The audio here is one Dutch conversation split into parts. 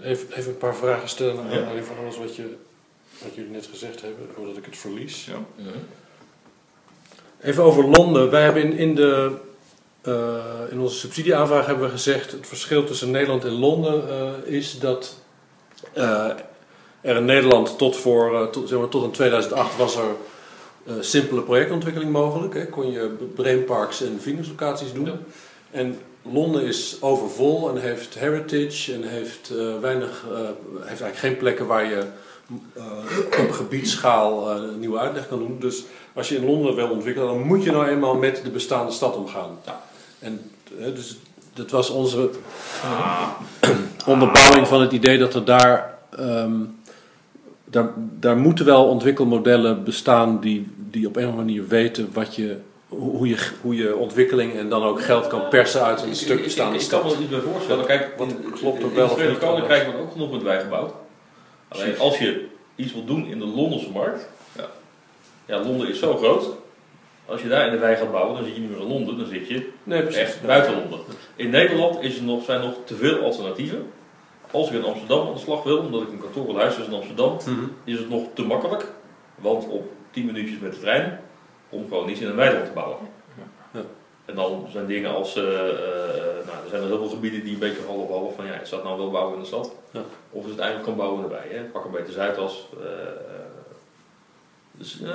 Even, even een paar vragen stellen aan ja. van alles wat, je, wat jullie net gezegd hebben, voordat ik het verlies. Ja. Even over Londen. Wij hebben in, in, de, uh, in onze subsidieaanvraag hebben we gezegd: het verschil tussen Nederland en Londen uh, is dat uh, er in Nederland tot, voor, tot, zeg maar, tot in 2008 was er simpele projectontwikkeling mogelijk. Hè. Kon je brainparks en Venus-locaties doen. Ja. En Londen is overvol en heeft heritage en heeft weinig, heeft eigenlijk geen plekken waar je op gebiedsschaal nieuwe uitleg kan doen. Dus als je in Londen wil ontwikkelen, dan moet je nou eenmaal met de bestaande stad omgaan. Ja. En dus dat was onze uh, onderbouwing van het idee dat er daar, um, daar, daar moeten wel ontwikkelmodellen bestaan die, die op een of andere manier weten wat je, hoe, je, hoe je ontwikkeling en dan ook geld kan persen uit een stuk bestaande stad. Ik kan me dat niet bij voorstellen. Kijk, wat klopt er wel. In het Verenigd Koninkrijk wordt ook genoeg met wijgebouwd. Alleen als je iets wil doen in de Londense markt, ja, Londen is zo groot. Als je daar in de wei gaat bouwen, dan zit je niet meer in Londen, dan zit je nee, echt buiten Londen. In Nederland is er nog, zijn nog te veel alternatieven. Als ik in Amsterdam aan de slag wil, omdat ik een kantoor wil huis in Amsterdam, mhm. is het nog te makkelijk. Want op 10 minuutjes met de trein, om gewoon iets in een weiland te bouwen. Ja. En dan zijn dingen als, uh, uh, nou, er zijn er heel veel gebieden die een beetje half half van ja, is dat nou wel bouwen in de stad? Ja. Of is het eigenlijk kan bouwen erbij? Hè? Pak een beetje Zuidas, uh, dus uh,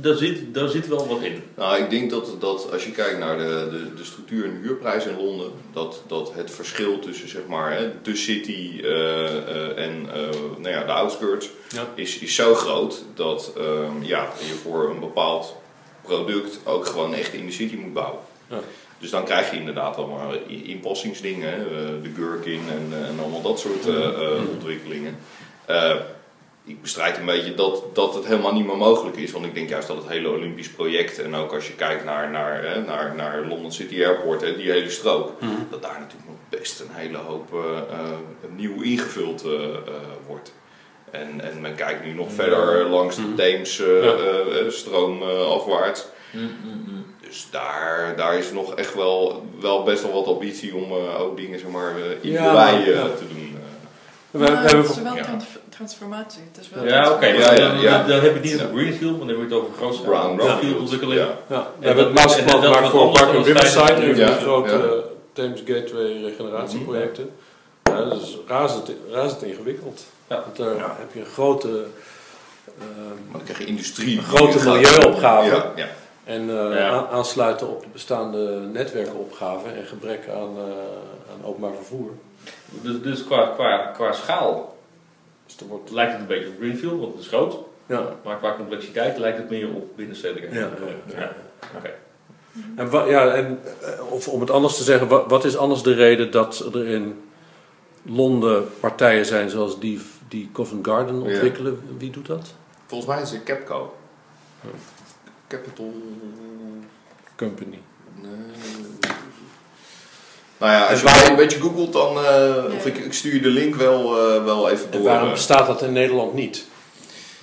daar, zit, daar zit wel wat in. Nou, ik denk dat, dat als je kijkt naar de, de, de structuur en de huurprijs in Londen, dat, dat het verschil tussen zeg maar, hè, de city uh, uh, en nou ja, de outskirts ja. is, is zo groot dat ehm, ja, je voor een bepaald product ook gewoon echt in de city moet bouwen. Ja. Dus dan krijg je inderdaad allemaal inpassingsdingen, de Gherkin en, en allemaal dat soort ontwikkelingen ik bestrijd een beetje dat, dat het helemaal niet meer mogelijk is. Want ik denk juist dat het hele Olympisch project, en ook als je kijkt naar, naar, hè, naar, naar London City Airport, hè, die hele strook, mhm. dat daar natuurlijk nog best een hele hoop uh, nieuw ingevuld uh, wordt. En, en men kijkt nu nog verder langs de mhm. Theems ja. stroom afwaarts. Mhm, dus daar, daar is nog echt wel, wel best wel wat ambitie om ook dingen zeg maar, in ja, de wei te doen. We, we hebben, het is wel ja. transformatie. Het is wel ja, oké. Okay, ja, ja, ja, dan, heb je het niet over Greenfield, maar dan heb je het over grootste brownfield ontwikkeling. Ja. Ja. We hebben het masterplan gemaakt voor Park and Riverside, de grote Thames Gateway regeneratieprojecten. Mhm. Ja, dat is razend, razend ingewikkeld. Ja. Want daar heb je een grote, uh, maar dan krijg je industrie. Een grote milieuopgave. Ja. Ja. En uh, aansluiten op de bestaande netwerkopgave en gebrek aan, uh, aan openbaar vervoer. Dus, dus qua, qua, qua schaal dus wordt, lijkt het een beetje op Greenfield, want het is groot. Ja. Maar qua complexiteit lijkt het meer op binnenstedelijke. Ja, ja, ja. Oké. En, wat, ja, en eh, of om het anders te zeggen, wat, wat, is anders de reden dat er in Londen partijen zijn zoals die, die Covent Garden ontwikkelen? Wie doet dat? Volgens mij is het Capco. Capital Company. Nou ja, als je waarom... een beetje googelt, dan uh, of ik, ik, stuur je de link wel, uh, wel even door. En waarom eh. bestaat dat in Nederland niet?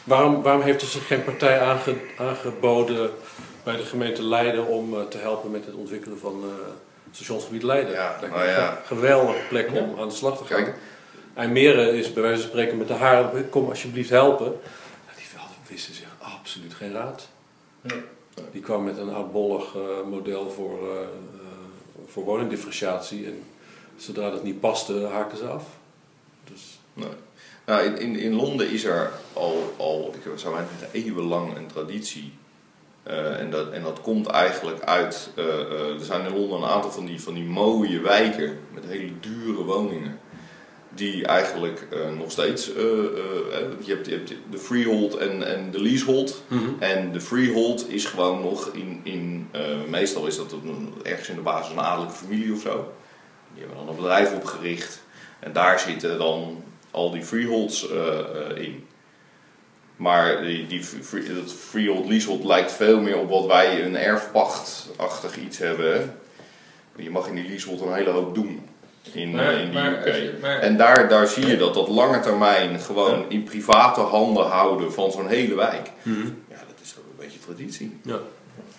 Waarom, waarom heeft er zich geen partij aange, aangeboden bij de gemeente Leiden om uh, te helpen met het ontwikkelen van stationsgebied Leiden? Ja, dat nou ja. een geweldige plek om aan de slag te gaan. Kijk. IJmeren is bij wijze van spreken met de haren, kom alsjeblieft helpen. Die wisten zich absoluut geen raad. Die kwam met een oudbollig model voor voor woningdifferentiatie. En zodra dat niet paste, haken ze af. Dus. Nee. Nou, in, in, in Londen is er al, al ik zou zeggen, eeuwenlang een traditie. Uh, en, dat, en dat komt eigenlijk uit. Uh, uh, er zijn in Londen een aantal van die, van die mooie wijken met hele dure woningen. Die eigenlijk nog steeds. je, hebt, je hebt de freehold en, en de leasehold. Mm -hmm. En de freehold is gewoon nog in. in meestal is dat ergens in de basis een adellijke familie of zo. Die hebben dan een bedrijf opgericht. En daar zitten dan al die freeholds in. Maar die, die, dat freehold leasehold lijkt veel meer op wat wij een erfpachtachtig iets hebben. Je mag in die leasehold een hele hoop doen in, maar, in die UK. en daar, daar zie je dat dat lange termijn gewoon in private handen houden van zo'n hele wijk. Mhm. Ja, dat is ook een beetje traditie. Ja.